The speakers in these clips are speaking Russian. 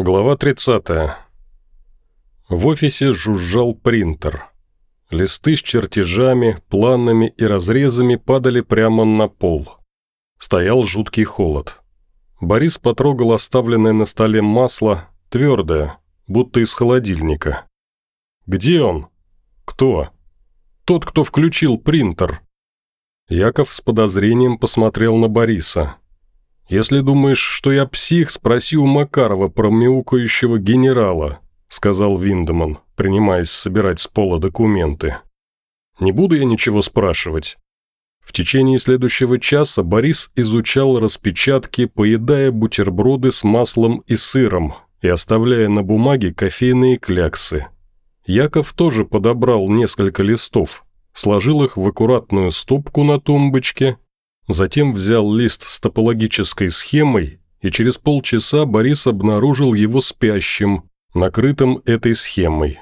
Глава 30. В офисе жужжал принтер. Листы с чертежами, планами и разрезами падали прямо на пол. Стоял жуткий холод. Борис потрогал оставленное на столе масло, твердое, будто из холодильника. «Где он?» «Кто?» «Тот, кто включил принтер». Яков с подозрением посмотрел на Бориса. «Если думаешь, что я псих, спроси у Макарова про мяукающего генерала», сказал Виндеман, принимаясь собирать с пола документы. «Не буду я ничего спрашивать». В течение следующего часа Борис изучал распечатки, поедая бутерброды с маслом и сыром и оставляя на бумаге кофейные кляксы. Яков тоже подобрал несколько листов, сложил их в аккуратную стопку на тумбочке Затем взял лист с топологической схемой, и через полчаса Борис обнаружил его спящим, накрытым этой схемой.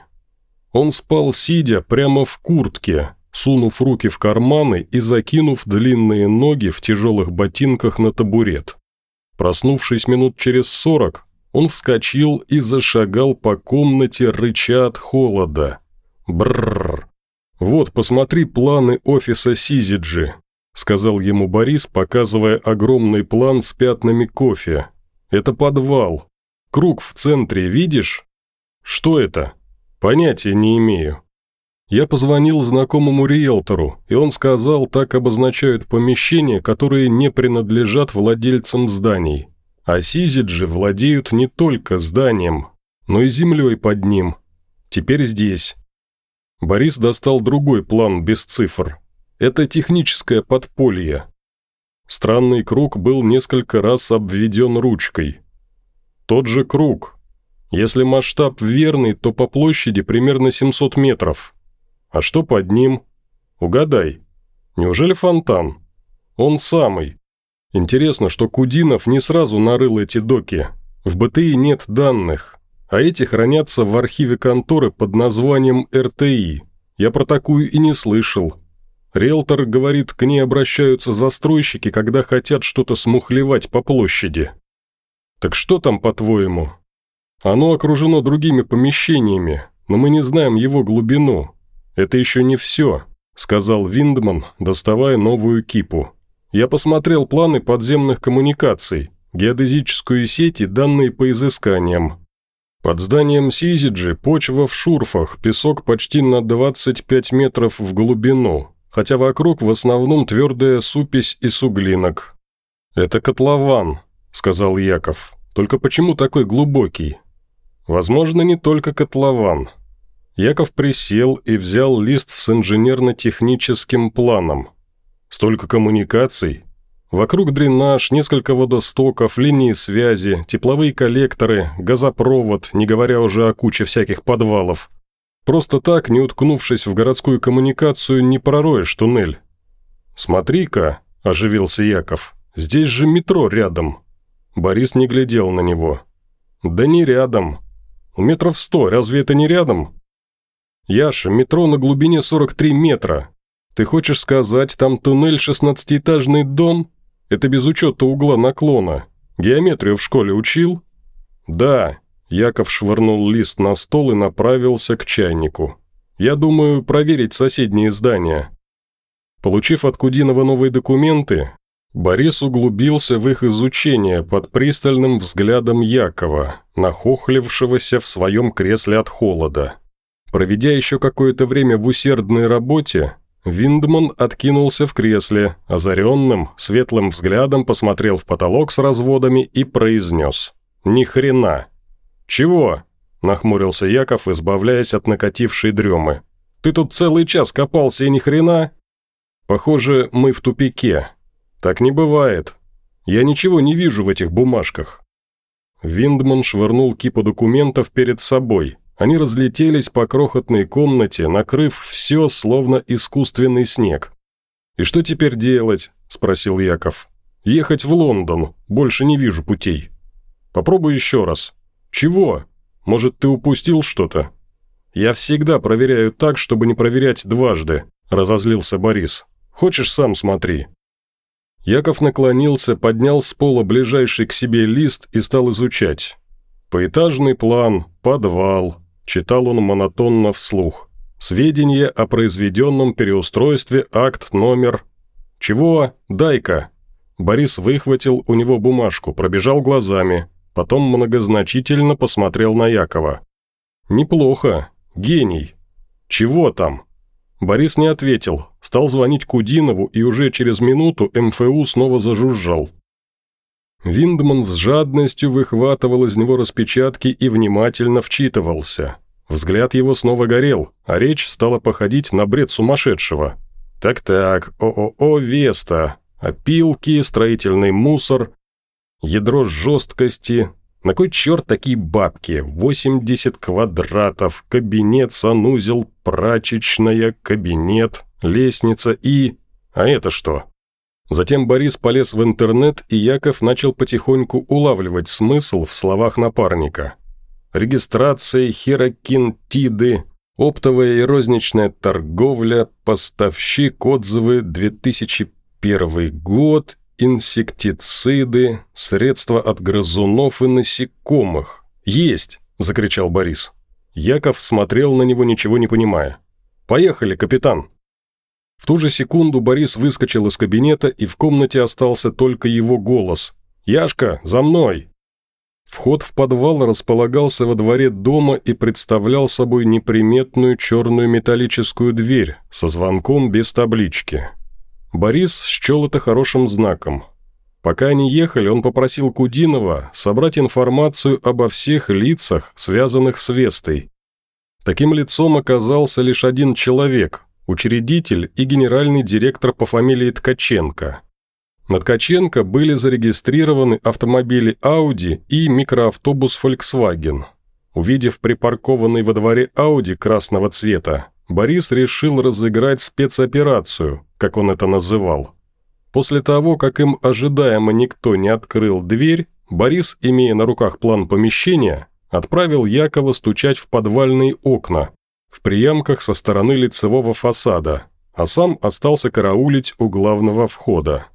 Он спал сидя прямо в куртке, сунув руки в карманы и закинув длинные ноги в тяжелых ботинках на табурет. Проснувшись минут через сорок, он вскочил и зашагал по комнате, рыча от холода. Бррр. Вот, посмотри планы офиса Сизиджи сказал ему Борис, показывая огромный план с пятнами кофе. «Это подвал. Круг в центре, видишь?» «Что это?» «Понятия не имею». Я позвонил знакомому риэлтору, и он сказал, так обозначают помещения, которые не принадлежат владельцам зданий. А Сизиджи владеют не только зданием, но и землей под ним. Теперь здесь. Борис достал другой план без цифр. Это техническое подполье. Странный круг был несколько раз обведен ручкой. Тот же круг. Если масштаб верный, то по площади примерно 700 метров. А что под ним? Угадай. Неужели фонтан? Он самый. Интересно, что Кудинов не сразу нарыл эти доки. В БТИ нет данных, а эти хранятся в архиве конторы под названием РТИ. Я про такую и не слышал. Риэлтор говорит, к ней обращаются застройщики, когда хотят что-то смухлевать по площади. Так что там, по-твоему? Оно окружено другими помещениями, но мы не знаем его глубину. Это еще не все, сказал Виндман, доставая новую кипу. Я посмотрел планы подземных коммуникаций, геодезическую сеть и данные по изысканиям. Под зданием Сизиджи почва в шурфах, песок почти на 25 метров в глубину, хотя вокруг в основном твердая супесь и суглинок. «Это котлован», — сказал Яков. «Только почему такой глубокий?» «Возможно, не только котлован». Яков присел и взял лист с инженерно-техническим планом. «Столько коммуникаций. Вокруг дренаж, несколько водостоков, линии связи, тепловые коллекторы, газопровод, не говоря уже о куче всяких подвалов. Просто так, не уткнувшись в городскую коммуникацию, не пророешь туннель. «Смотри-ка», – оживился Яков, – «здесь же метро рядом». Борис не глядел на него. «Да не рядом. У метров сто, разве это не рядом?» «Яша, метро на глубине 43 метра. Ты хочешь сказать, там туннель шестнадцатиэтажный дом? Это без учета угла наклона. Геометрию в школе учил?» «Да, Яков швырнул лист на стол и направился к чайнику. «Я думаю проверить соседние здания». Получив от Кудинова новые документы, Борис углубился в их изучение под пристальным взглядом Якова, нахохлившегося в своем кресле от холода. Проведя еще какое-то время в усердной работе, Виндман откинулся в кресле, озаренным, светлым взглядом посмотрел в потолок с разводами и произнес «Ни хрена!» «Чего?» – нахмурился Яков, избавляясь от накатившей дремы. «Ты тут целый час копался и ни хрена?» «Похоже, мы в тупике. Так не бывает. Я ничего не вижу в этих бумажках». Виндман швырнул кипу документов перед собой. Они разлетелись по крохотной комнате, накрыв все, словно искусственный снег. «И что теперь делать?» – спросил Яков. «Ехать в Лондон. Больше не вижу путей. Попробуй еще раз. «Чего? Может, ты упустил что-то?» «Я всегда проверяю так, чтобы не проверять дважды», – разозлился Борис. «Хочешь, сам смотри». Яков наклонился, поднял с пола ближайший к себе лист и стал изучать. Поэтажный план, подвал, читал он монотонно вслух. Сведения о произведенном переустройстве, акт номер... «Чего? Дай-ка!» Борис выхватил у него бумажку, пробежал глазами, потом многозначительно посмотрел на Якова. «Неплохо. Гений. Чего там?» Борис не ответил, стал звонить Кудинову, и уже через минуту МФУ снова зажужжал. Виндман с жадностью выхватывал из него распечатки и внимательно вчитывался. Взгляд его снова горел, а речь стала походить на бред сумасшедшего. «Так-так, ООО «Веста», опилки, строительный мусор, ядро жесткости. На кой черт такие бабки? 80 квадратов, кабинет, санузел, прачечная, кабинет, лестница и... А это что? Затем Борис полез в интернет, и Яков начал потихоньку улавливать смысл в словах напарника. Регистрация, херокинтиды, оптовая и розничная торговля, поставщик, отзывы, 2001 год, инсектициды, средства от грызунов и насекомых. «Есть!» – закричал Борис. Яков смотрел на него, ничего не понимая. «Поехали, капитан!» В ту же секунду Борис выскочил из кабинета, и в комнате остался только его голос. «Яшка, за мной!» Вход в подвал располагался во дворе дома и представлял собой неприметную черную металлическую дверь со звонком без таблички. Борис счел это хорошим знаком. Пока они ехали, он попросил Кудинова собрать информацию обо всех лицах, связанных с Вестой. Таким лицом оказался лишь один человек, учредитель и генеральный директор по фамилии Ткаченко. На Ткаченко были зарегистрированы автомобили Audi и микроавтобус Volkswagen. Увидев припаркованный во дворе Audi красного цвета, Борис решил разыграть спецоперацию, как он это называл. После того, как им ожидаемо никто не открыл дверь, Борис, имея на руках план помещения, отправил Якова стучать в подвальные окна, в приямках со стороны лицевого фасада, а сам остался караулить у главного входа.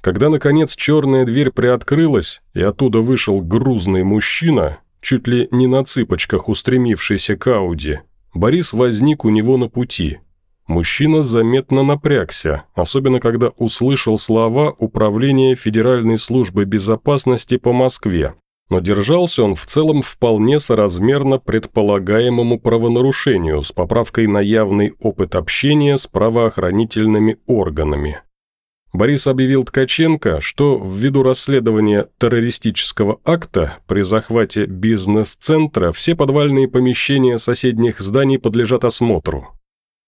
Когда, наконец, черная дверь приоткрылась, и оттуда вышел грузный мужчина, чуть ли не на цыпочках устремившийся к Ауди, Борис возник у него на пути. Мужчина заметно напрягся, особенно когда услышал слова Управления Федеральной службы безопасности по Москве, но держался он в целом вполне соразмерно предполагаемому правонарушению с поправкой на явный опыт общения с правоохранительными органами. Борис объявил Ткаченко, что ввиду расследования террористического акта при захвате бизнес-центра все подвальные помещения соседних зданий подлежат осмотру.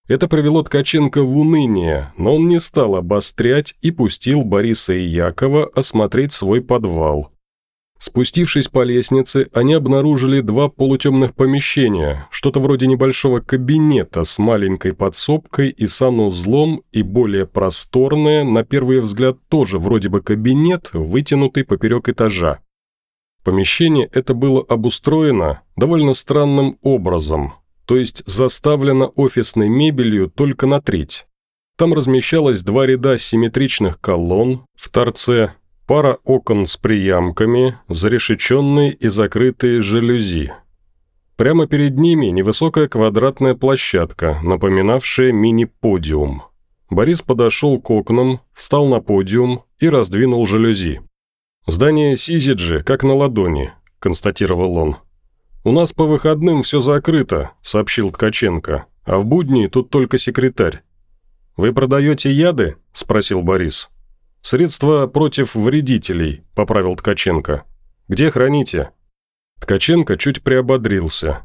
Это привело Ткаченко в уныние, но он не стал обострять и пустил Бориса и Якова осмотреть свой подвал – Спустившись по лестнице, они обнаружили два полутемных помещения, что-то вроде небольшого кабинета с маленькой подсобкой и санузлом и более просторное, на первый взгляд тоже вроде бы кабинет, вытянутый поперек этажа. Помещение это было обустроено довольно странным образом, то есть заставлено офисной мебелью только на треть. Там размещалось два ряда симметричных колонн в торце, Пара окон с приямками, зарешеченные и закрытые жалюзи. Прямо перед ними невысокая квадратная площадка, напоминавшая мини-подиум. Борис подошел к окнам, встал на подиум и раздвинул жалюзи. «Здание Сизиджи, как на ладони», – констатировал он. «У нас по выходным все закрыто», – сообщил Ткаченко, «а в будни тут только секретарь». «Вы продаете яды?» – спросил Борис. «Средства против вредителей», – поправил Ткаченко. «Где храните?» Ткаченко чуть приободрился.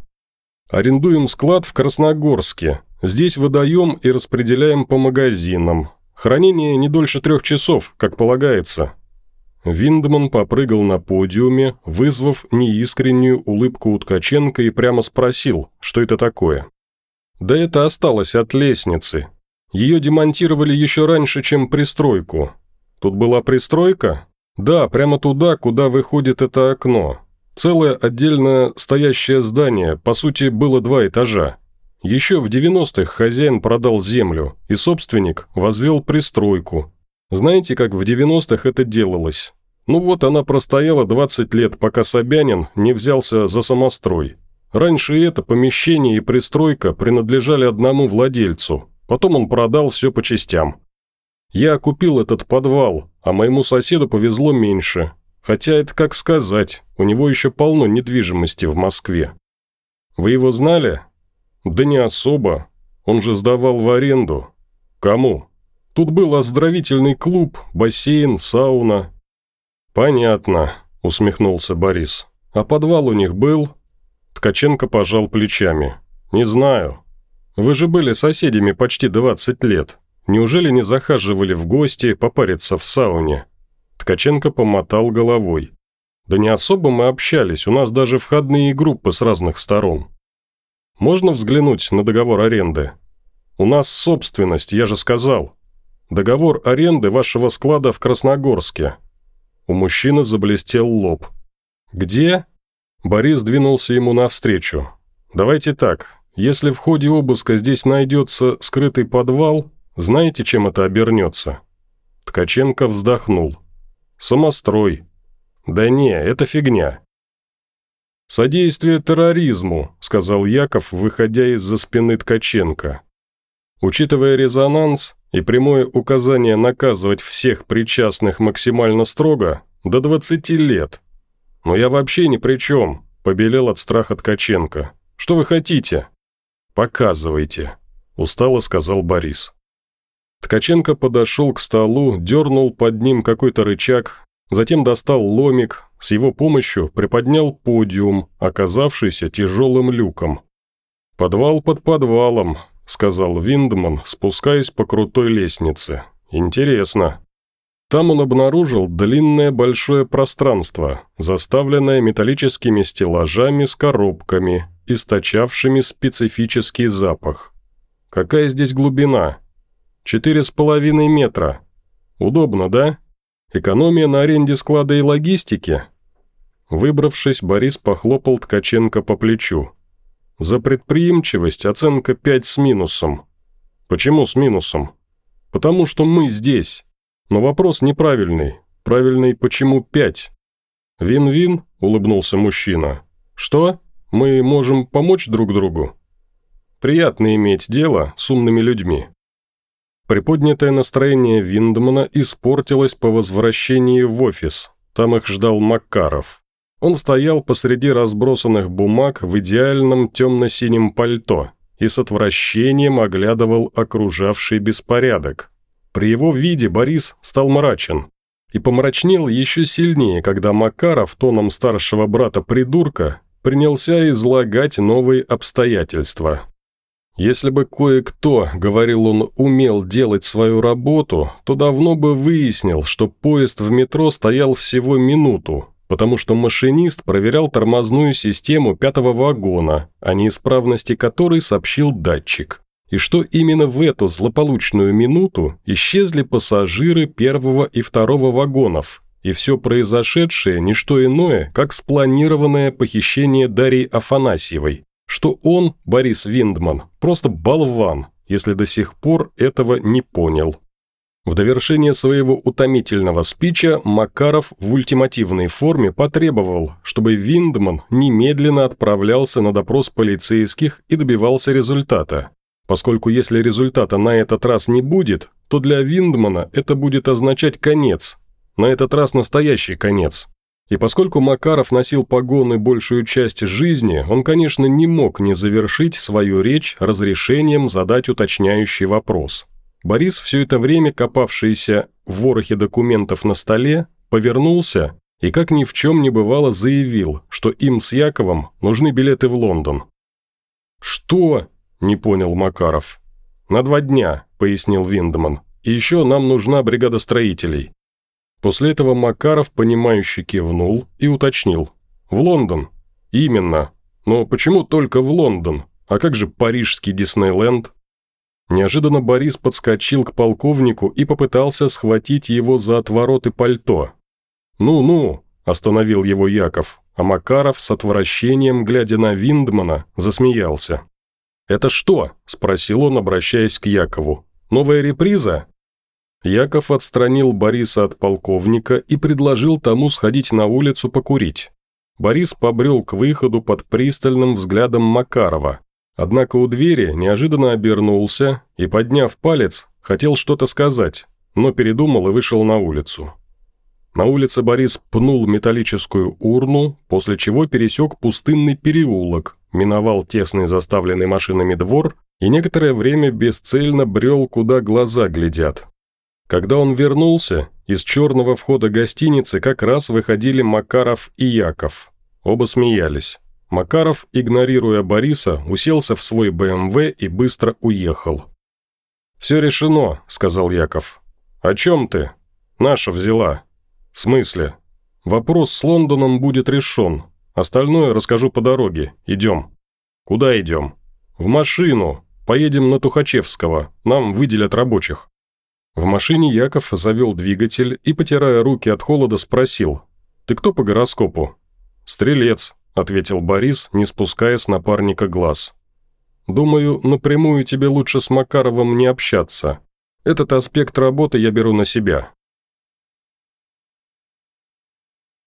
«Арендуем склад в Красногорске. Здесь выдаем и распределяем по магазинам. Хранение не дольше трех часов, как полагается». Виндман попрыгал на подиуме, вызвав неискреннюю улыбку у Ткаченко и прямо спросил, что это такое. «Да это осталось от лестницы. Ее демонтировали еще раньше, чем пристройку. Тут была пристройка? Да, прямо туда, куда выходит это окно. Целое отдельно стоящее здание, по сути, было два этажа. Еще в 90-х хозяин продал землю, и собственник возвел пристройку. Знаете, как в 90-х это делалось? Ну вот она простояла 20 лет, пока Собянин не взялся за самострой. Раньше это помещение и пристройка принадлежали одному владельцу, потом он продал все по частям. Я купил этот подвал, а моему соседу повезло меньше. Хотя это как сказать, у него еще полно недвижимости в Москве. Вы его знали? Да не особо. Он же сдавал в аренду. Кому? Тут был оздоровительный клуб, бассейн, сауна. Понятно, усмехнулся Борис. А подвал у них был? Ткаченко пожал плечами. Не знаю. Вы же были соседями почти 20 лет. Неужели не захаживали в гости попариться в сауне?» Ткаченко помотал головой. «Да не особо мы общались, у нас даже входные группы с разных сторон. Можно взглянуть на договор аренды? У нас собственность, я же сказал. Договор аренды вашего склада в Красногорске». У мужчины заблестел лоб. «Где?» Борис двинулся ему навстречу. «Давайте так, если в ходе обыска здесь найдется скрытый подвал, знаете, чем это обернется?» Ткаченко вздохнул. «Самострой». «Да не, это фигня». «Содействие терроризму», — сказал Яков, выходя из-за спины Ткаченко. Учитывая резонанс и прямое указание наказывать всех причастных максимально строго, до 20 лет. Но я вообще ни при чем, побелел от страха Ткаченко. Что вы хотите? Показывайте, устало сказал Борис. Ткаченко подошел к столу, дернул под ним какой-то рычаг, затем достал ломик, с его помощью приподнял подиум, оказавшийся тяжелым люком. «Подвал под подвалом», — сказал Виндман, спускаясь по крутой лестнице. «Интересно». Там он обнаружил длинное большое пространство, заставленное металлическими стеллажами с коробками, источавшими специфический запах. «Какая здесь глубина?» Четыре с половиной метра. Удобно, да? Экономия на аренде склада и логистике?» Выбравшись, Борис похлопал Ткаченко по плечу. «За предприимчивость оценка 5 с минусом». «Почему с минусом?» «Потому что мы здесь. Но вопрос неправильный. Правильный почему 5?» «Вин-вин?» – улыбнулся мужчина. «Что? Мы можем помочь друг другу?» «Приятно иметь дело с умными людьми». Приподнятое настроение Виндмана испортилось по возвращении в офис. Там их ждал Макаров. Он стоял посреди разбросанных бумаг в идеальном темно-синем пальто и с отвращением оглядывал окружавший беспорядок. При его виде Борис стал мрачен. И помрачнел еще сильнее, когда Макаров тоном старшего брата-придурка принялся излагать новые обстоятельства. Если бы кое-кто, говорил он, умел делать свою работу, то давно бы выяснил, что поезд в метро стоял всего минуту, потому что машинист проверял тормозную систему пятого вагона, о неисправности которой сообщил датчик. И что именно в эту злополучную минуту исчезли пассажиры первого и второго вагонов, и все произошедшее – не что иное, как спланированное похищение Дарьи Афанасьевой, что он, Борис Виндман, просто болван, если до сих пор этого не понял. В довершение своего утомительного спича Макаров в ультимативной форме потребовал, чтобы Виндман немедленно отправлялся на допрос полицейских и добивался результата. Поскольку если результата на этот раз не будет, то для Виндмана это будет означать конец. На этот раз настоящий конец. И поскольку Макаров носил погоны большую часть жизни, он, конечно, не мог не завершить свою речь разрешением задать уточняющий вопрос. Борис, все это время копавшийся в ворохе документов на столе, повернулся и, как ни в чем не бывало, заявил, что им с Яковом нужны билеты в Лондон. «Что?» – не понял Макаров. «На два дня», – пояснил Виндеман. «И еще нам нужна бригада строителей. После этого Макаров, понимающе кивнул и уточнил. «В Лондон?» «Именно. Но почему только в Лондон? А как же парижский Диснейленд?» Неожиданно Борис подскочил к полковнику и попытался схватить его за отвороты пальто. «Ну-ну», – остановил его Яков, а Макаров с отвращением, глядя на Виндмана, засмеялся. «Это что?» – спросил он, обращаясь к Якову. «Новая реприза?» Яков отстранил Бориса от полковника и предложил тому сходить на улицу покурить. Борис побрел к выходу под пристальным взглядом Макарова. Однако у двери неожиданно обернулся и, подняв палец, хотел что-то сказать, но передумал и вышел на улицу. На улице Борис пнул металлическую урну, после чего пересек пустынный переулок, миновал тесный заставленный машинами двор и некоторое время бесцельно брел, куда глаза глядят. Когда он вернулся, из черного входа гостиницы как раз выходили Макаров и Яков. Оба смеялись. Макаров, игнорируя Бориса, уселся в свой БМВ и быстро уехал. «Все решено», — сказал Яков. «О чем ты?» «Наша взяла». «В смысле?» «Вопрос с Лондоном будет решен. Остальное расскажу по дороге. Идем». «Куда идем?» «В машину. Поедем на Тухачевского. Нам выделят рабочих». В машине Яков завел двигатель и, потирая руки от холода, спросил. «Ты кто по гороскопу?» «Стрелец», – ответил Борис, не спуская с напарника глаз. «Думаю, напрямую тебе лучше с Макаровым не общаться. Этот аспект работы я беру на себя.